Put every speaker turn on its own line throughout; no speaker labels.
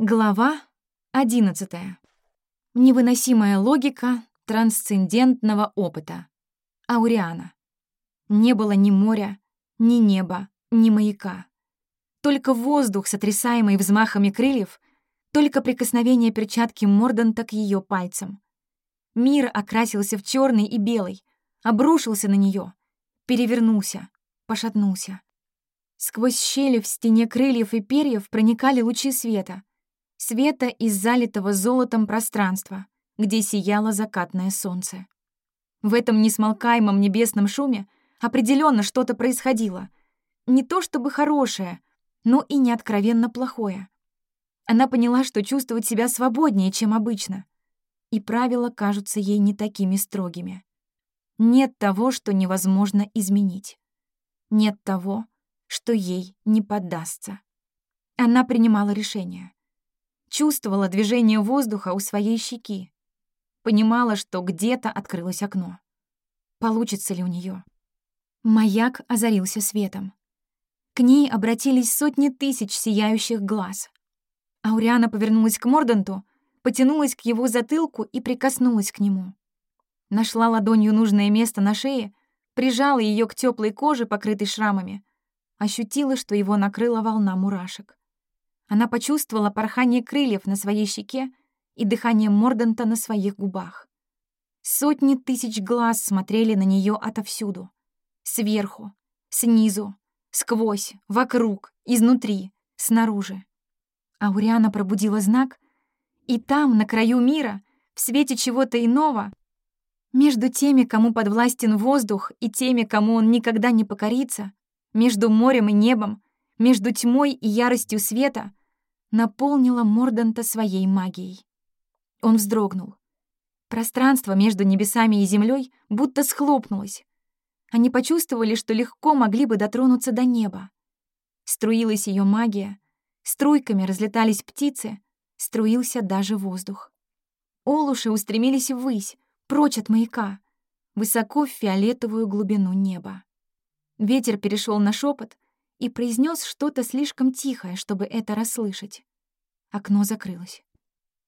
Глава 11. Невыносимая логика трансцендентного опыта. Ауриана. Не было ни моря, ни неба, ни маяка. Только воздух, сотрясаемый взмахами крыльев, только прикосновение перчатки Морданта к ее пальцам. Мир окрасился в черный и белый, обрушился на нее, перевернулся, пошатнулся. Сквозь щели в стене крыльев и перьев проникали лучи света — света из залитого золотом пространства, где сияло закатное солнце. В этом несмолкаемом небесном шуме определенно что-то происходило. Не то чтобы хорошее, но и не откровенно плохое. Она поняла, что чувствует себя свободнее, чем обычно. И правила кажутся ей не такими строгими. Нет того, что невозможно изменить. Нет того, что ей не поддастся. Она принимала решение. Чувствовала движение воздуха у своей щеки. Понимала, что где-то открылось окно. Получится ли у нее? Маяк озарился светом. К ней обратились сотни тысяч сияющих глаз. Ауриана повернулась к Морданту, потянулась к его затылку и прикоснулась к нему. Нашла ладонью нужное место на шее, прижала ее к теплой коже, покрытой шрамами, ощутила, что его накрыла волна мурашек. Она почувствовала порхание крыльев на своей щеке и дыхание Морданта на своих губах. Сотни тысяч глаз смотрели на нее отовсюду. Сверху, снизу, сквозь, вокруг, изнутри, снаружи. Ауриана пробудила знак, и там, на краю мира, в свете чего-то иного, между теми, кому подвластен воздух, и теми, кому он никогда не покорится, между морем и небом, между тьмой и яростью света, наполнила Морданта своей магией. Он вздрогнул. Пространство между небесами и землей будто схлопнулось. Они почувствовали, что легко могли бы дотронуться до неба. Струилась ее магия, струйками разлетались птицы, струился даже воздух. Олуши устремились ввысь, прочь от маяка, высоко в фиолетовую глубину неба. Ветер перешел на шепот, и произнес что-то слишком тихое, чтобы это расслышать. Окно закрылось.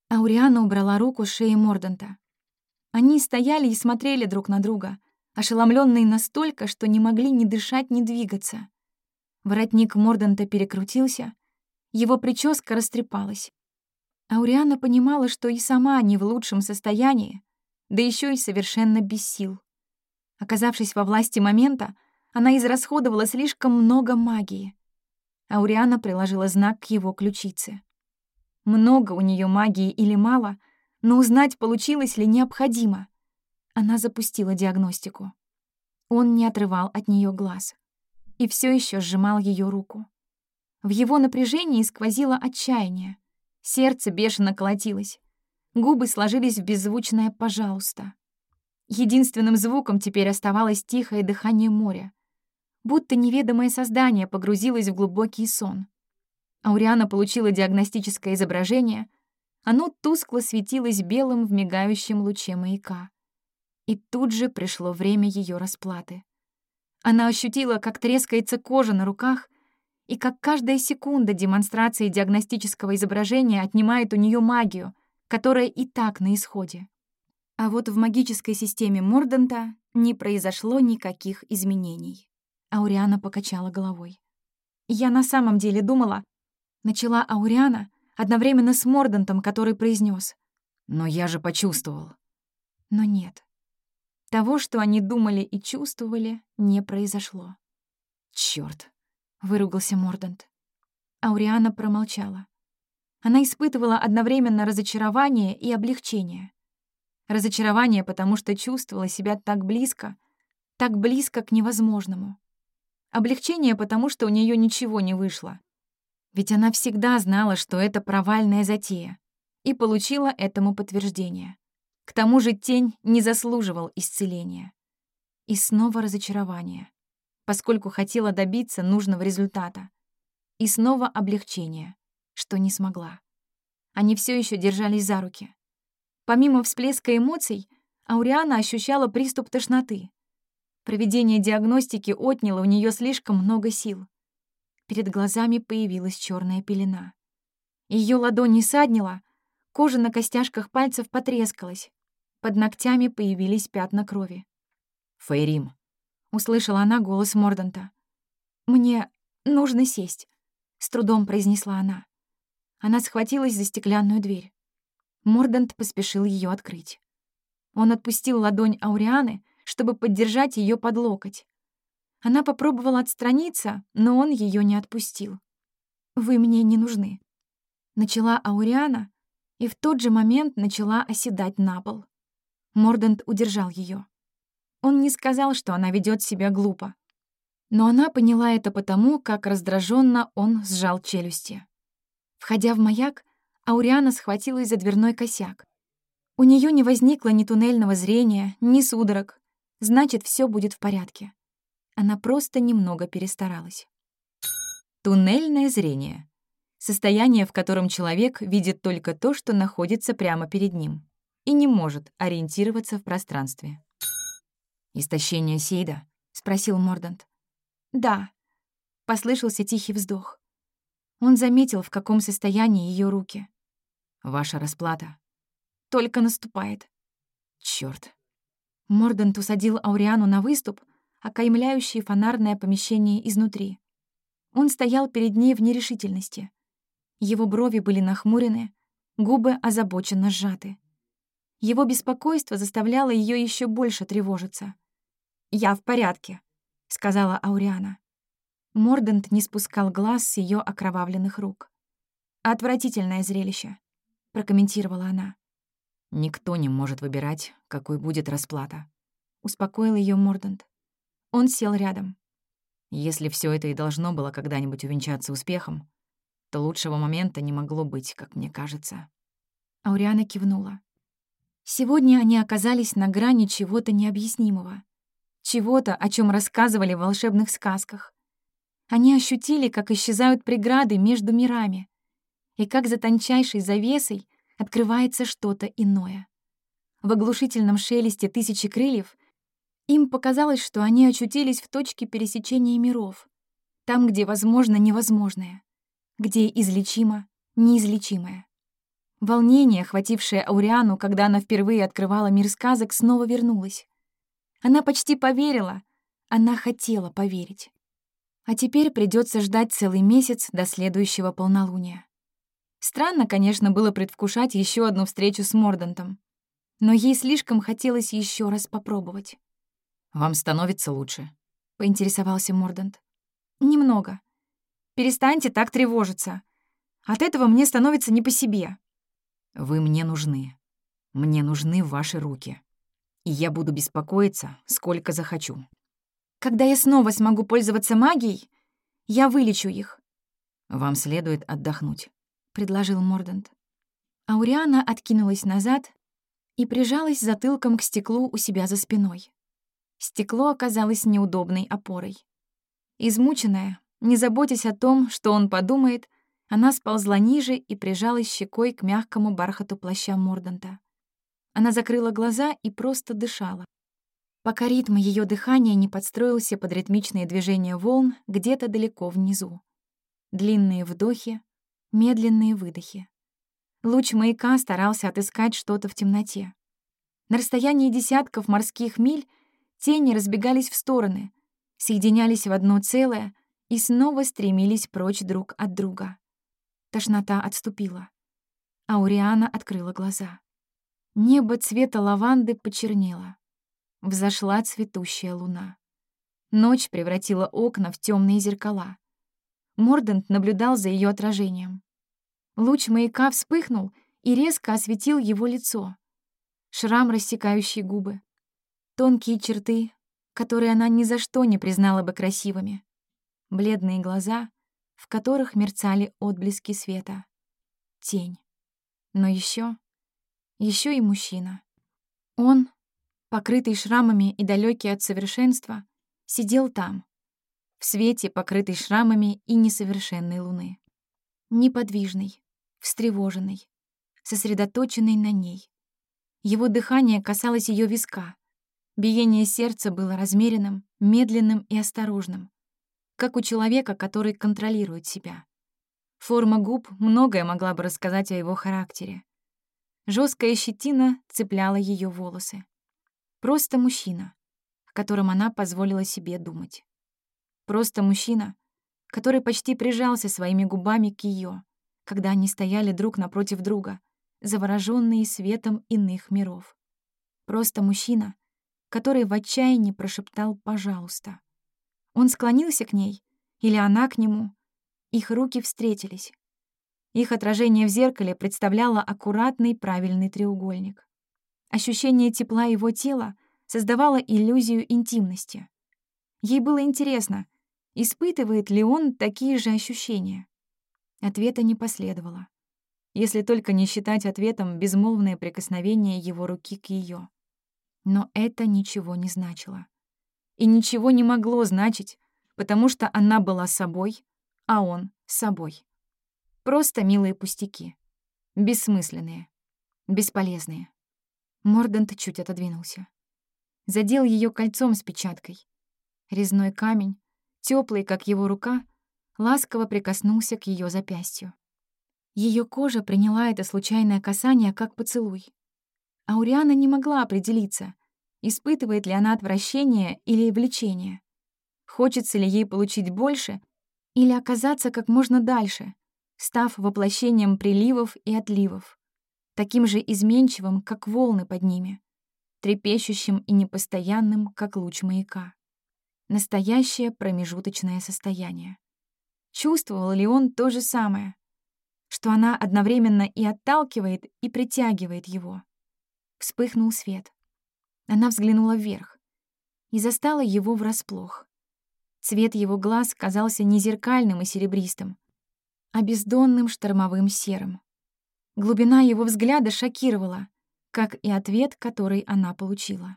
Ауриана убрала руку с шеи Морданта. Они стояли и смотрели друг на друга, ошеломленные настолько, что не могли ни дышать, ни двигаться. Воротник Морданта перекрутился, его прическа растрепалась. Ауриана понимала, что и сама не в лучшем состоянии, да еще и совершенно без сил. Оказавшись во власти момента, она израсходовала слишком много магии. Ауриана приложила знак к его ключице. Много у нее магии или мало, но узнать, получилось ли необходимо. Она запустила диагностику. Он не отрывал от нее глаз и все еще сжимал ее руку. В его напряжении сквозило отчаяние. Сердце бешено колотилось. Губы сложились в беззвучное «пожалуйста». Единственным звуком теперь оставалось тихое дыхание моря будто неведомое создание погрузилось в глубокий сон. Ауриана получила диагностическое изображение, оно тускло светилось белым в мигающем луче маяка. И тут же пришло время ее расплаты. Она ощутила, как трескается кожа на руках, и как каждая секунда демонстрации диагностического изображения отнимает у нее магию, которая и так на исходе. А вот в магической системе Морданта не произошло никаких изменений. Ауриана покачала головой. «Я на самом деле думала...» Начала Ауриана одновременно с Мордантом, который произнес: «Но я же почувствовал». Но нет. Того, что они думали и чувствовали, не произошло. «Чёрт!» — выругался Мордант. Ауриана промолчала. Она испытывала одновременно разочарование и облегчение. Разочарование, потому что чувствовала себя так близко, так близко к невозможному. Облегчение, потому что у нее ничего не вышло. Ведь она всегда знала, что это провальная затея, и получила этому подтверждение. К тому же тень не заслуживал исцеления. И снова разочарование, поскольку хотела добиться нужного результата. И снова облегчение, что не смогла. Они все еще держались за руки. Помимо всплеска эмоций, Ауриана ощущала приступ тошноты. Проведение диагностики отняло у нее слишком много сил. Перед глазами появилась черная пелена. Ее ладонь не саднила, кожа на костяшках пальцев потрескалась. Под ногтями появились пятна крови.
«Фейрим», —
услышала она голос Морданта. «Мне нужно сесть», — с трудом произнесла она. Она схватилась за стеклянную дверь. Мордант поспешил ее открыть. Он отпустил ладонь Аурианы, чтобы поддержать ее под локоть. Она попробовала отстраниться, но он ее не отпустил. «Вы мне не нужны», — начала Ауриана, и в тот же момент начала оседать на пол. Мордант удержал ее. Он не сказал, что она ведет себя глупо. Но она поняла это потому, как раздраженно он сжал челюсти. Входя в маяк, Ауриана схватилась за дверной косяк. У нее не возникло ни туннельного зрения, ни судорог. Значит, все будет в порядке. Она просто немного перестаралась.
Туннельное зрение. Состояние, в котором человек видит только то, что находится прямо перед ним, и не может ориентироваться в пространстве. «Истощение Сейда?» — спросил Мордант.
«Да», — послышался тихий вздох. Он заметил, в каком состоянии ее руки.
«Ваша расплата?»
«Только наступает».
Черт!
Мордант усадил Ауриану на выступ, окаймляющий фонарное помещение изнутри. Он стоял перед ней в нерешительности. Его брови были нахмурены, губы озабоченно сжаты. Его беспокойство заставляло ее еще больше тревожиться. «Я в порядке», — сказала Ауриана. Мордент не спускал глаз с ее окровавленных рук. «Отвратительное зрелище», — прокомментировала она.
«Никто не может выбирать, какой будет расплата», —
успокоил ее Мордент. Он сел рядом.
«Если все это и должно было когда-нибудь увенчаться успехом, то лучшего момента не могло быть, как мне кажется».
Ауриана кивнула. Сегодня они оказались на грани чего-то необъяснимого. Чего-то, о чем рассказывали в волшебных сказках. Они ощутили, как исчезают преграды между мирами, и как за тончайшей завесой открывается что-то иное. В оглушительном шелесте тысячи крыльев им показалось, что они очутились в точке пересечения миров, там, где возможно невозможное, где излечимо неизлечимое. Волнение, охватившее Ауриану, когда она впервые открывала мир сказок, снова вернулось. Она почти поверила, она хотела поверить. А теперь придется ждать целый месяц до следующего полнолуния. Странно, конечно, было предвкушать еще одну встречу с Мордантом, но ей слишком хотелось еще раз попробовать.
«Вам становится лучше?»
— поинтересовался Мордант. «Немного. Перестаньте так тревожиться. От этого мне становится не по себе».
«Вы мне нужны. Мне нужны ваши руки. И я буду беспокоиться, сколько захочу».
Когда я снова смогу пользоваться магией, я вылечу их.
«Вам следует отдохнуть», — предложил Мордант.
Ауриана откинулась назад и прижалась затылком к стеклу у себя за спиной. Стекло оказалось неудобной опорой. Измученная, не заботясь о том, что он подумает, она сползла ниже и прижалась щекой к мягкому бархату плаща Морданта. Она закрыла глаза и просто дышала пока ритм ее дыхания не подстроился под ритмичные движения волн где-то далеко внизу. Длинные вдохи, медленные выдохи. Луч маяка старался отыскать что-то в темноте. На расстоянии десятков морских миль тени разбегались в стороны, соединялись в одно целое и снова стремились прочь друг от друга. Тошнота отступила. Ауриана открыла глаза. Небо цвета лаванды почернело. Взошла цветущая луна. Ночь превратила окна в темные зеркала. Мордент наблюдал за ее отражением. Луч маяка вспыхнул и резко осветил его лицо. Шрам, рассекающий губы. Тонкие черты, которые она ни за что не признала бы красивыми. Бледные глаза, в которых мерцали отблески света. Тень. Но еще, еще и мужчина. Он покрытый шрамами и далекий от совершенства, сидел там, в свете, покрытой шрамами и несовершенной луны. Неподвижный, встревоженный, сосредоточенный на ней. Его дыхание касалось ее виска. Биение сердца было размеренным, медленным и осторожным, как у человека, который контролирует себя. Форма губ многое могла бы рассказать о его характере. Жесткая щетина цепляла ее волосы. Просто мужчина, о котором она позволила себе думать. Просто мужчина, который почти прижался своими губами к ее, когда они стояли друг напротив друга, завороженные светом иных миров. Просто мужчина, который в отчаянии прошептал «пожалуйста». Он склонился к ней, или она к нему. Их руки встретились. Их отражение в зеркале представляло аккуратный правильный треугольник. Ощущение тепла его тела создавало иллюзию интимности. Ей было интересно, испытывает ли он такие же ощущения. Ответа не последовало. Если только не считать ответом безмолвное прикосновение его руки к ее. Но это ничего не значило. И ничего не могло значить, потому что она была собой, а он — собой. Просто милые пустяки. Бессмысленные. Бесполезные. Мордант чуть отодвинулся. Задел ее кольцом с печаткой. Резной камень, теплый, как его рука, ласково прикоснулся к ее запястью. Ее кожа приняла это случайное касание как поцелуй. Ауриана не могла определиться, испытывает ли она отвращение или влечение. Хочется ли ей получить больше или оказаться как можно дальше, став воплощением приливов и отливов таким же изменчивым, как волны под ними, трепещущим и непостоянным, как луч маяка. Настоящее промежуточное состояние. Чувствовал ли он то же самое, что она одновременно и отталкивает, и притягивает его? Вспыхнул свет. Она взглянула вверх и застала его врасплох. Цвет его глаз казался не зеркальным и серебристым, а бездонным штормовым серым. Глубина его взгляда шокировала, как и ответ, который она получила.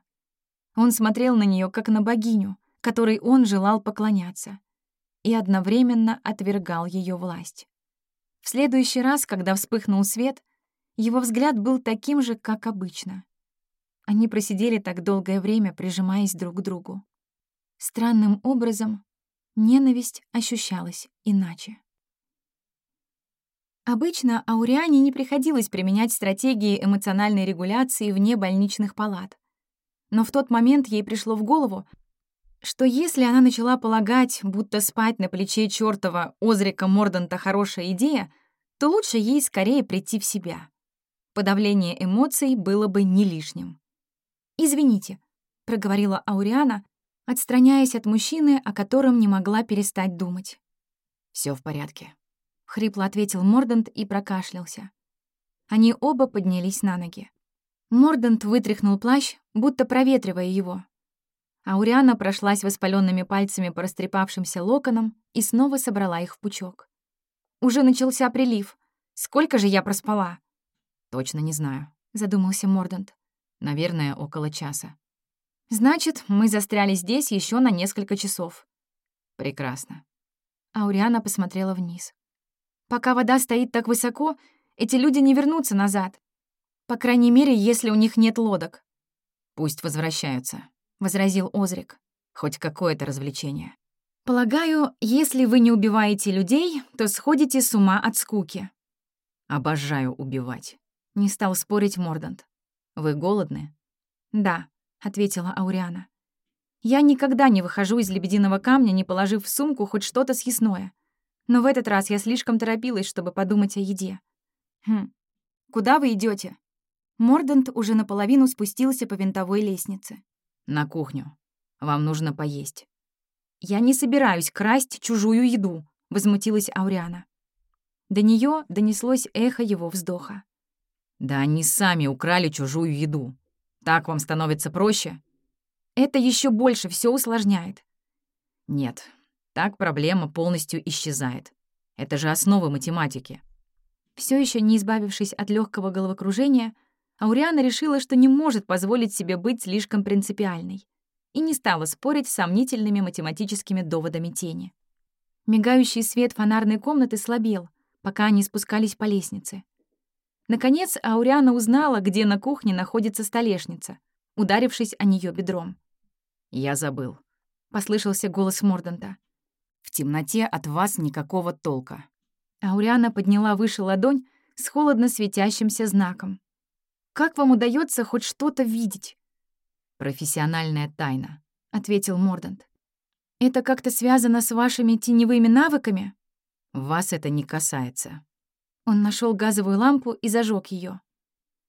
Он смотрел на нее как на богиню, которой он желал поклоняться, и одновременно отвергал ее власть. В следующий раз, когда вспыхнул свет, его взгляд был таким же, как обычно. Они просидели так долгое время, прижимаясь друг к другу. Странным образом ненависть ощущалась иначе. Обычно Ауриане не приходилось применять стратегии эмоциональной регуляции вне больничных палат. Но в тот момент ей пришло в голову, что если она начала полагать, будто спать на плече чёртова Озрика Морданта хорошая идея, то лучше ей скорее прийти в себя. Подавление эмоций было бы не лишним. «Извините», — проговорила Ауриана, отстраняясь от мужчины, о котором не могла перестать думать.
Все в порядке», —
хрипло ответил Мордант и прокашлялся. Они оба поднялись на ноги. Мордант вытряхнул плащ, будто проветривая его. Ауриана прошлась воспаленными пальцами по растрепавшимся локонам и снова собрала их в пучок. «Уже начался прилив. Сколько же я проспала?»
«Точно не знаю», —
задумался Мордант.
«Наверное, около часа».
«Значит, мы застряли здесь еще на несколько часов».
«Прекрасно».
Ауриана посмотрела вниз. Пока вода стоит так высоко, эти люди не вернутся назад. По крайней мере, если у них нет лодок.
«Пусть возвращаются», —
возразил Озрик.
«Хоть какое-то развлечение».
«Полагаю, если вы не убиваете людей, то сходите с ума от скуки».
«Обожаю убивать», —
не стал спорить Мордант.
«Вы голодны?»
«Да», — ответила Ауриана. «Я никогда не выхожу из лебединого камня, не положив в сумку хоть что-то съестное. Но в этот раз я слишком торопилась, чтобы подумать о еде. Хм, куда вы идете? Мордант уже наполовину спустился по винтовой лестнице.
«На кухню. Вам нужно поесть».
«Я не собираюсь красть чужую еду», — возмутилась Ауриана. До нее донеслось эхо его вздоха.
«Да они сами украли чужую еду. Так вам становится проще?»
«Это еще больше все усложняет».
«Нет, так проблема полностью исчезает. Это же основы математики.
Все еще не избавившись от легкого головокружения, Ауриана решила, что не может позволить себе быть слишком принципиальной и не стала спорить с сомнительными математическими доводами тени. Мигающий свет фонарной комнаты слабел, пока они спускались по лестнице. Наконец, Ауриана узнала, где на кухне находится столешница, ударившись о нее бедром.
«Я забыл», —
послышался голос Морданта.
В темноте от вас никакого толка.
Ауриана подняла выше ладонь с холодно светящимся знаком. «Как вам удается хоть что-то видеть?»
«Профессиональная тайна», —
ответил Мордант. «Это как-то связано с вашими теневыми навыками?»
«Вас это не касается».
Он нашел газовую лампу и зажег ее.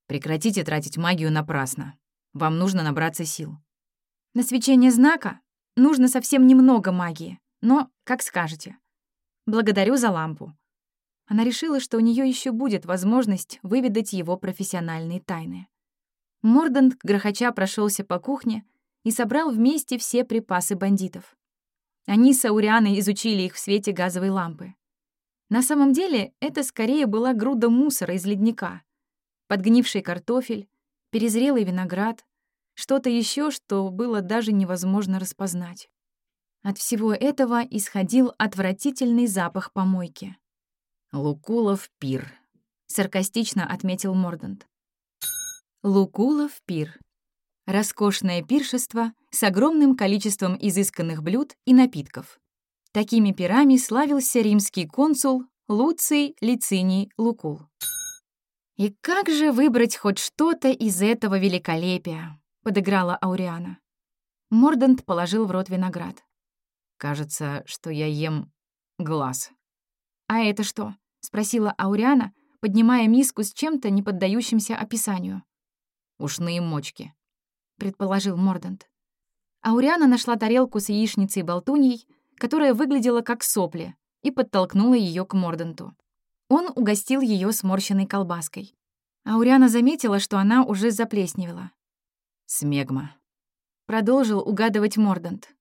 «Прекратите тратить магию напрасно. Вам нужно набраться сил».
«На свечение знака нужно совсем немного магии, но как скажете. Благодарю за лампу». Она решила, что у нее еще будет возможность выведать его профессиональные тайны. Мордант, грохоча, прошелся по кухне и собрал вместе все припасы бандитов. Они с Аурианой изучили их в свете газовой лампы. На самом деле это скорее была груда мусора из ледника. Подгнивший картофель, перезрелый виноград, что-то еще, что было даже невозможно распознать. От всего этого исходил отвратительный запах помойки.
«Лукулов пир», — саркастично отметил Мордант.
Лукулов пир. Роскошное пиршество с огромным количеством изысканных блюд и напитков. Такими пирами славился римский консул Луций Лициний Лукул. «И как же выбрать хоть что-то из этого великолепия?» — подыграла Ауриана. Мордант положил в рот виноград.
«Кажется, что я ем глаз».
«А это что?» — спросила Ауриана, поднимая миску с чем-то, не поддающимся описанию.
«Ушные мочки», —
предположил Мордант. Ауриана нашла тарелку с яичницей и болтуньей, которая выглядела как сопли, и подтолкнула ее к Морданту. Он угостил ее сморщенной колбаской. Ауриана заметила, что она уже заплесневела.
«Смегма», —
продолжил угадывать Мордант.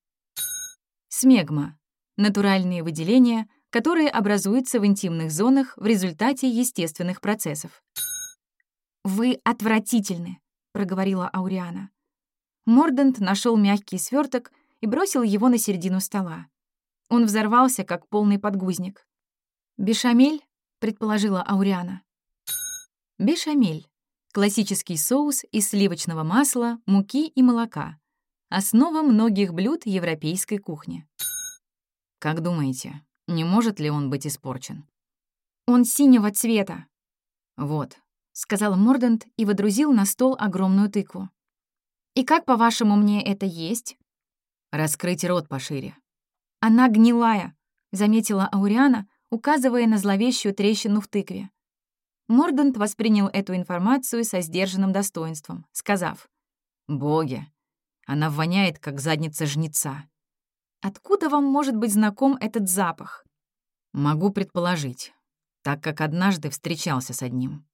«Смегма — натуральные выделения, которые образуются в интимных зонах в результате естественных процессов».
«Вы отвратительны», проговорила Ауриана. Мордант нашел мягкий сверток и бросил его на середину стола. Он взорвался, как полный подгузник. «Бешамель?» — предположила Ауриана.
Бешамель — классический соус из сливочного масла, муки и молока. Основа многих блюд европейской кухни. Как думаете, не может ли он быть испорчен?
Он синего цвета.
Вот, —
сказал Мордант и водрузил на стол огромную тыкву. «И как, по-вашему, мне это есть?»
«Раскрыть рот пошире».
«Она гнилая», — заметила Ауриана, указывая на зловещую трещину в тыкве. Мордант воспринял эту информацию со сдержанным достоинством, сказав,
«Боги, она воняет, как задница жнеца».
«Откуда вам может быть знаком этот запах?»
«Могу предположить, так как однажды встречался с одним».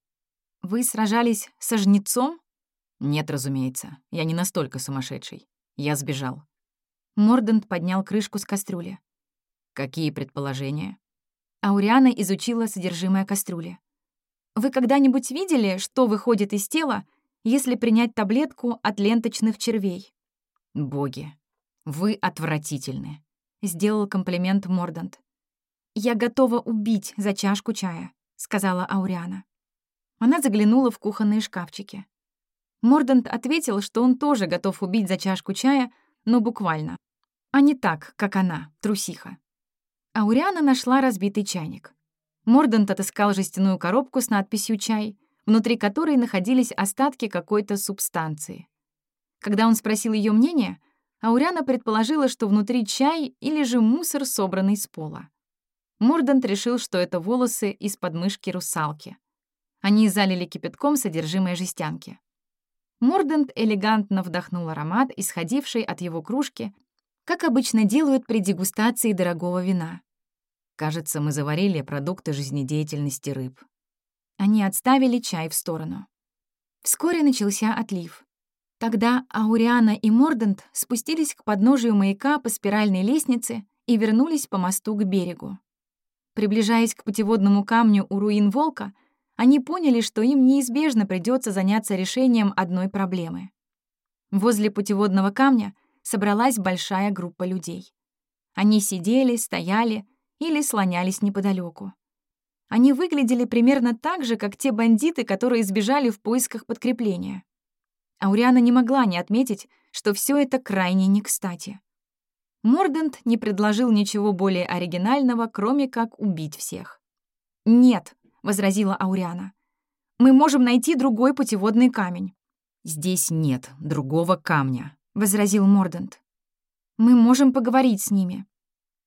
Вы сражались со жнецом?
Нет, разумеется. Я не настолько сумасшедший. Я сбежал.
Мордант поднял крышку с кастрюли.
Какие предположения?
Ауриана изучила содержимое кастрюли. Вы когда-нибудь видели, что выходит из тела, если принять таблетку от ленточных червей?
Боги, вы отвратительны, сделал комплимент Мордант.
Я готова убить за чашку чая, сказала Ауриана. Она заглянула в кухонные шкафчики. Мордант ответил, что он тоже готов убить за чашку чая, но буквально. А не так, как она, трусиха. Ауриана нашла разбитый чайник. Мордант отыскал жестяную коробку с надписью «Чай», внутри которой находились остатки какой-то субстанции. Когда он спросил ее мнение, Ауриана предположила, что внутри чай или же мусор, собранный с пола. Мордант решил, что это волосы из подмышки русалки — они залили кипятком содержимое жестянки. Мордент элегантно вдохнул аромат, исходивший от его кружки, как обычно делают при дегустации дорогого вина.
«Кажется, мы заварили продукты жизнедеятельности рыб».
Они отставили чай в сторону. Вскоре начался отлив. Тогда Ауриана и Мордент спустились к подножию маяка по спиральной лестнице и вернулись по мосту к берегу. Приближаясь к путеводному камню у руин Волка, они поняли, что им неизбежно придется заняться решением одной проблемы. Возле путеводного камня собралась большая группа людей. Они сидели, стояли или слонялись неподалеку. Они выглядели примерно так же, как те бандиты, которые сбежали в поисках подкрепления. Ауриана не могла не отметить, что все это крайне не кстати. Мордент не предложил ничего более оригинального, кроме как убить всех. «Нет», — возразила Ауриана. «Мы можем найти другой путеводный камень».
«Здесь нет другого камня», —
возразил Мордант. «Мы можем поговорить с ними».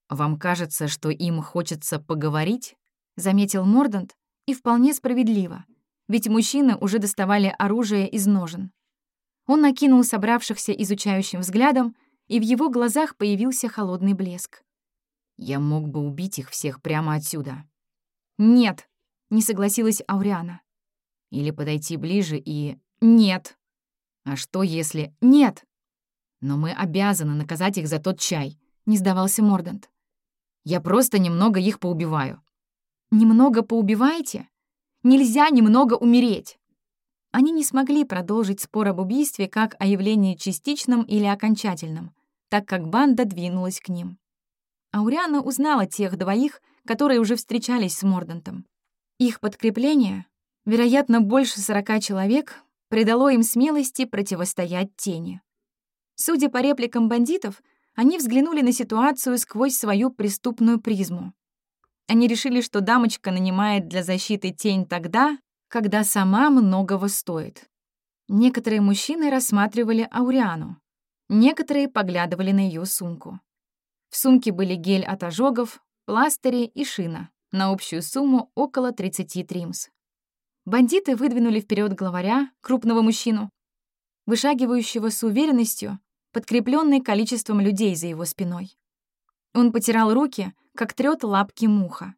«Вам кажется, что им хочется поговорить?»
— заметил Мордант, и вполне справедливо, ведь мужчины уже доставали оружие из ножен. Он накинул собравшихся изучающим взглядом, и в его глазах появился холодный блеск.
«Я мог бы убить их всех прямо отсюда».
«Нет», — не согласилась Ауриана.
«Или подойти ближе и...»
«Нет».
«А что если...»
«Нет».
«Но мы обязаны наказать их за тот чай», —
не сдавался Мордант.
«Я просто немного их поубиваю».
«Немного поубиваете? Нельзя немного умереть!» Они не смогли продолжить спор об убийстве как о явлении частичном или окончательном, так как банда двинулась к ним. Ауриана узнала тех двоих, которые уже встречались с Мордантом. Их подкрепление, вероятно, больше сорока человек, придало им смелости противостоять тени. Судя по репликам бандитов, они взглянули на ситуацию сквозь свою преступную призму. Они решили, что дамочка нанимает для защиты тень тогда, когда сама многого стоит. Некоторые мужчины рассматривали Ауриану, некоторые поглядывали на ее сумку. В сумке были гель от ожогов, пластыри и шина на общую сумму около 30 тримс. Бандиты выдвинули вперед главаря, крупного мужчину, вышагивающего с уверенностью, подкрепленный количеством людей за его спиной. Он потирал руки, как трёт лапки муха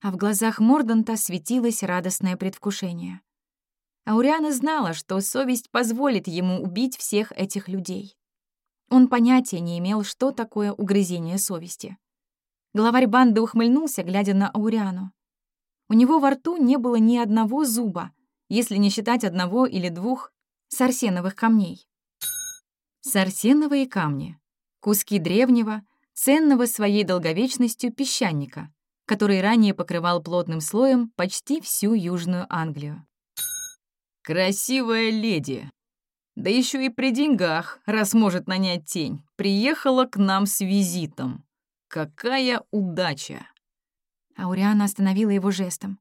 а в глазах Морданта светилось радостное предвкушение. Ауриана знала, что совесть позволит ему убить всех этих людей. Он понятия не имел, что такое угрызение совести. Главарь банды ухмыльнулся, глядя на Ауриану. У него во рту не было ни одного зуба, если не считать одного или двух сарсеновых камней.
Сарсеновые камни — куски древнего, ценного своей долговечностью песчаника, который ранее покрывал плотным слоем почти всю Южную Англию.
«Красивая леди! Да еще и при деньгах, раз может нанять тень, приехала к нам с визитом. Какая удача!»
Ауриана остановила его жестом.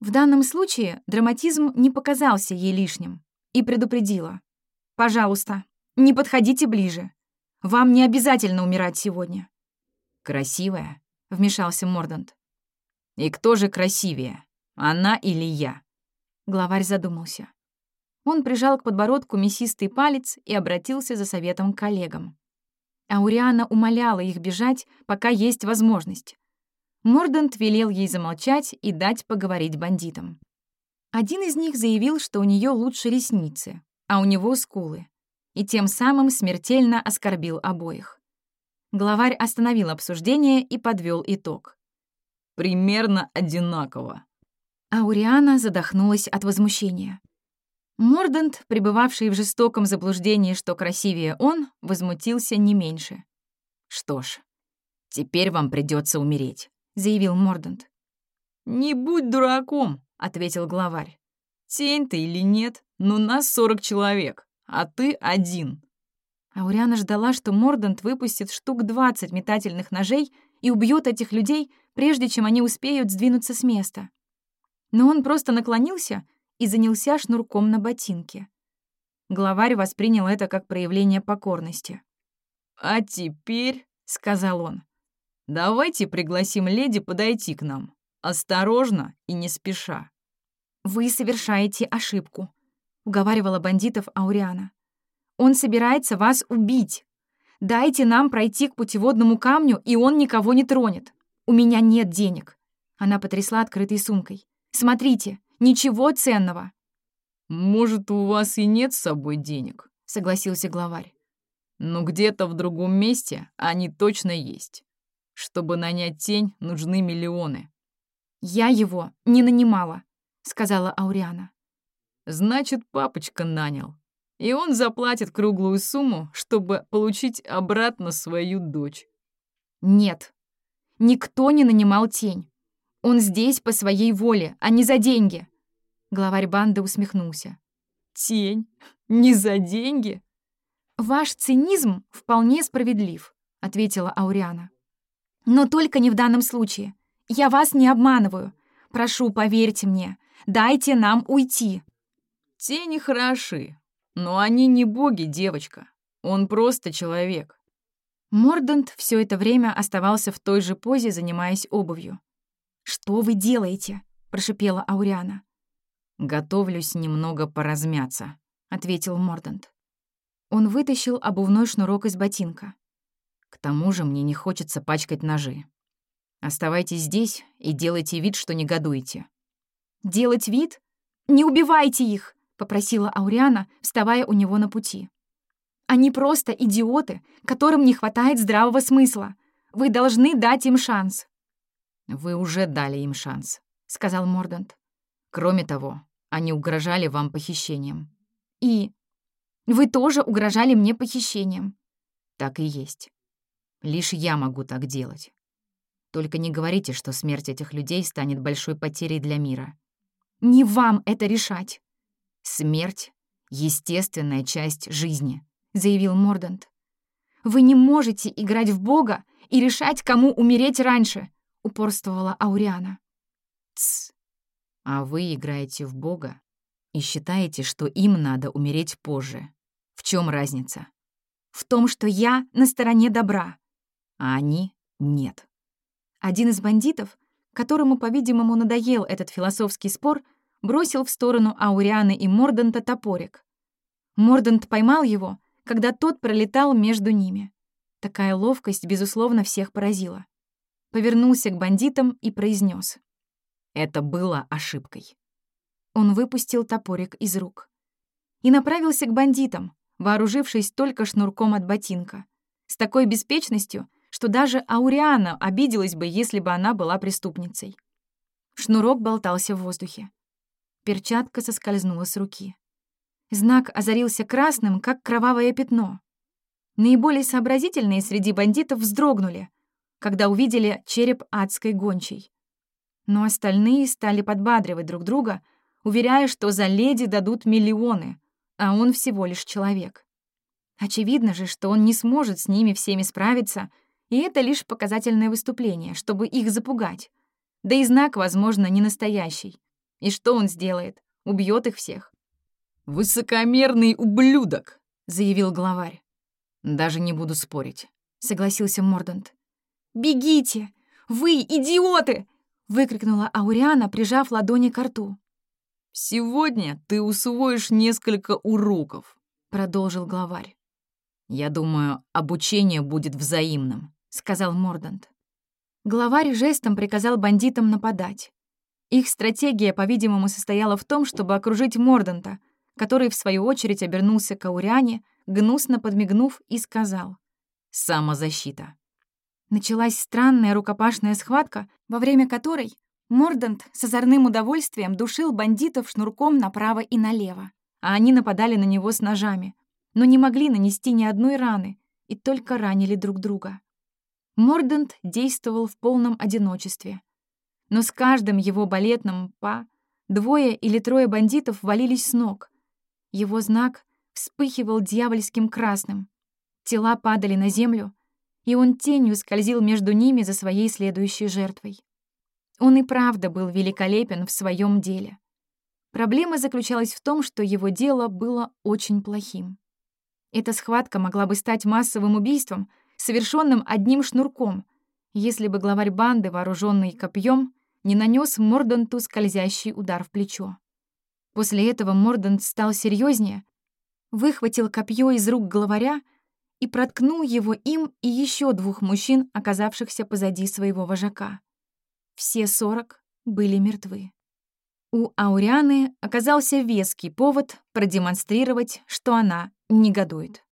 В данном случае драматизм не показался ей лишним и предупредила. «Пожалуйста, не подходите ближе. Вам не обязательно умирать сегодня».
«Красивая?» — вмешался Мордант. «И кто же красивее, она или я?»
Главарь задумался. Он прижал к подбородку мясистый палец и обратился за советом к коллегам. Ауриана умоляла их бежать, пока есть возможность. Мордант велел ей замолчать и дать поговорить бандитам. Один из них заявил, что у нее лучше ресницы, а у него скулы, и тем самым смертельно оскорбил обоих. Главарь остановил обсуждение и подвел итог.
«Примерно одинаково».
Ауриана задохнулась от возмущения. Мордант, пребывавший в жестоком заблуждении, что красивее он, возмутился не меньше.
«Что ж, теперь вам придется умереть», —
заявил Мордант.
«Не будь дураком», — ответил главарь. «Тень ты или нет, но нас сорок человек, а ты один.
Ауриана ждала, что Мордант выпустит штук 20 метательных ножей и убьет этих людей, прежде чем они успеют сдвинуться с места. Но он просто наклонился и занялся шнурком на ботинке. Главарь воспринял это как проявление покорности.
«А теперь», — сказал он, — «давайте пригласим леди подойти к нам. Осторожно и не спеша».
«Вы совершаете ошибку», — уговаривала бандитов Ауриана. Он собирается вас убить. Дайте нам пройти к путеводному камню, и он никого не тронет. У меня нет денег». Она потрясла открытой сумкой. «Смотрите, ничего ценного».
«Может, у вас и нет с собой денег», —
согласился главарь.
«Но где-то в другом месте они точно есть. Чтобы нанять тень, нужны миллионы».
«Я его не нанимала», — сказала Ауриана.
«Значит, папочка нанял», и он заплатит круглую сумму, чтобы получить обратно свою дочь.
Нет, никто не нанимал тень. Он здесь по своей воле, а не за деньги. Главарь банды усмехнулся.
Тень? Не за деньги?
Ваш цинизм вполне справедлив, ответила Ауриана. Но только не в данном случае. Я вас не обманываю. Прошу, поверьте мне. Дайте нам уйти».
«Тени хороши, но они не боги, девочка. Он просто человек».
Мордант все это время оставался в той же позе, занимаясь обувью. «Что вы делаете?» — прошипела Ауриана.
«Готовлюсь немного поразмяться», — ответил Мордант.
Он вытащил обувной шнурок из ботинка.
«К тому же мне не хочется пачкать ножи. Оставайтесь здесь и делайте вид, что негодуете».
«Делать вид? Не убивайте их!» — попросила Ауриана, вставая у него на пути. «Они просто идиоты, которым не хватает здравого смысла. Вы должны дать им шанс».
«Вы уже дали им шанс», — сказал Мордант. «Кроме того, они угрожали вам похищением».
«И? Вы тоже угрожали мне похищением».
«Так и есть. Лишь я могу так делать. Только не говорите, что смерть этих людей станет большой потерей для мира.
Не вам это решать.
Смерть — естественная часть жизни, заявил
Мордант. Вы не можете играть в Бога и решать, кому умереть раньше, упорствовала Ауриана.
Тс. А вы играете в Бога и считаете, что им надо умереть позже. В чем разница?
В том, что я на стороне добра,
а они — нет.
Один из бандитов, которому, по-видимому, надоел этот философский спор, бросил в сторону Аурианы и Морданта топорик. Мордант поймал его, когда тот пролетал между ними. Такая ловкость, безусловно, всех поразила. Повернулся к бандитам и произнес:
«Это было ошибкой».
Он выпустил топорик из рук. И направился к бандитам, вооружившись только шнурком от ботинка. С такой беспечностью, что даже Ауриана обиделась бы, если бы она была преступницей. Шнурок болтался в воздухе. Перчатка соскользнула с руки. Знак озарился красным, как кровавое пятно. Наиболее сообразительные среди бандитов вздрогнули, когда увидели череп адской гончей. Но остальные стали подбадривать друг друга, уверяя, что за леди дадут миллионы, а он всего лишь человек. Очевидно же, что он не сможет с ними всеми справиться — и это лишь показательное выступление, чтобы их запугать. Да и знак, возможно, не настоящий. И что он сделает? Убьет их всех.
«Высокомерный ублюдок!»
— заявил главарь.
«Даже не буду спорить», —
согласился Мордант. «Бегите! Вы идиоты!» — выкрикнула Ауриана, прижав ладони к рту.
«Сегодня ты усвоишь несколько уроков», —
продолжил главарь.
«Я думаю, обучение будет взаимным сказал Мордант.
Главарь жестом приказал бандитам нападать. Их стратегия, по-видимому, состояла в том, чтобы окружить Морданта, который, в свою очередь, обернулся к Ауриане, гнусно подмигнув и сказал
«Самозащита».
Началась странная рукопашная схватка, во время которой Мордант с озорным удовольствием душил бандитов шнурком направо и налево, а они нападали на него с ножами, но не могли нанести ни одной раны и только ранили друг друга. Мордант действовал в полном одиночестве. Но с каждым его балетным «па» двое или трое бандитов валились с ног. Его знак вспыхивал дьявольским красным. Тела падали на землю, и он тенью скользил между ними за своей следующей жертвой. Он и правда был великолепен в своем деле. Проблема заключалась в том, что его дело было очень плохим. Эта схватка могла бы стать массовым убийством — совершенным одним шнурком, если бы главарь банды, вооруженный копьем, не нанес Морданту скользящий удар в плечо. После этого Мордант стал серьезнее, выхватил копье из рук главаря и проткнул его им и еще двух мужчин, оказавшихся позади своего вожака. Все сорок были мертвы. У Аурианы оказался веский повод продемонстрировать, что она негодует.